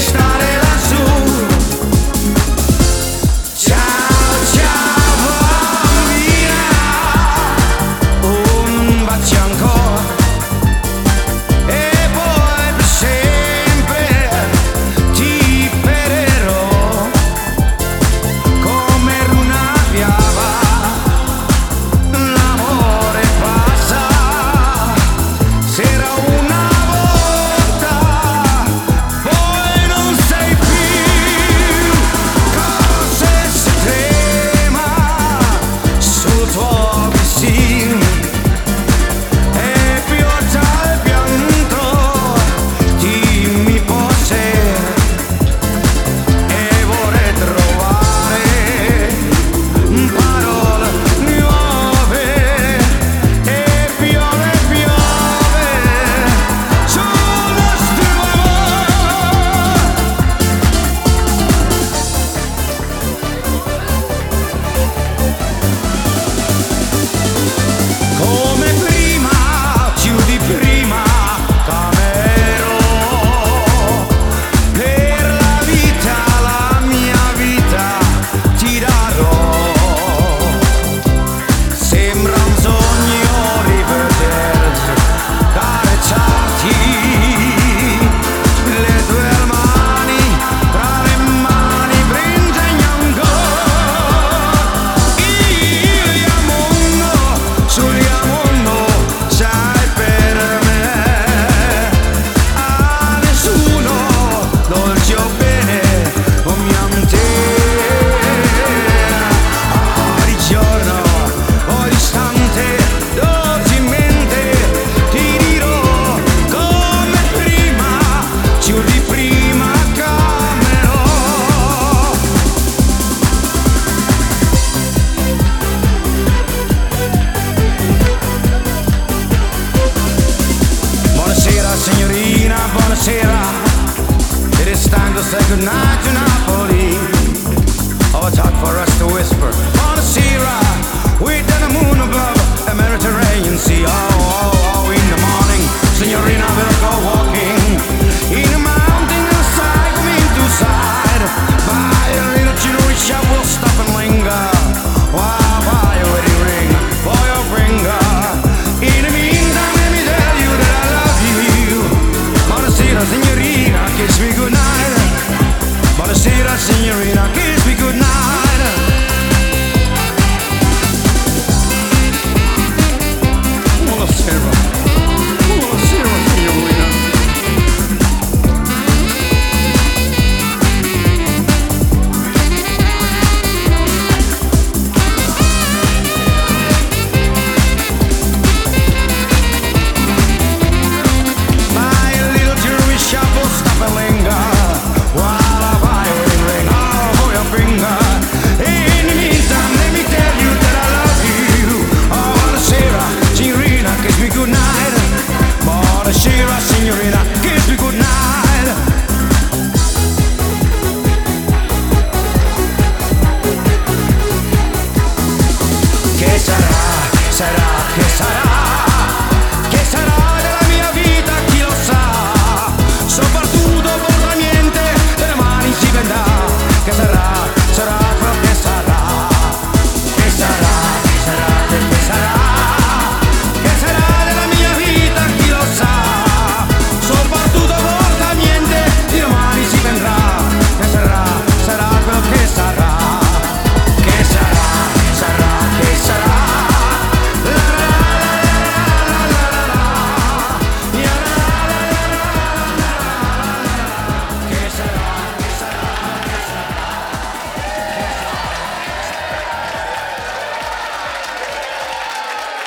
está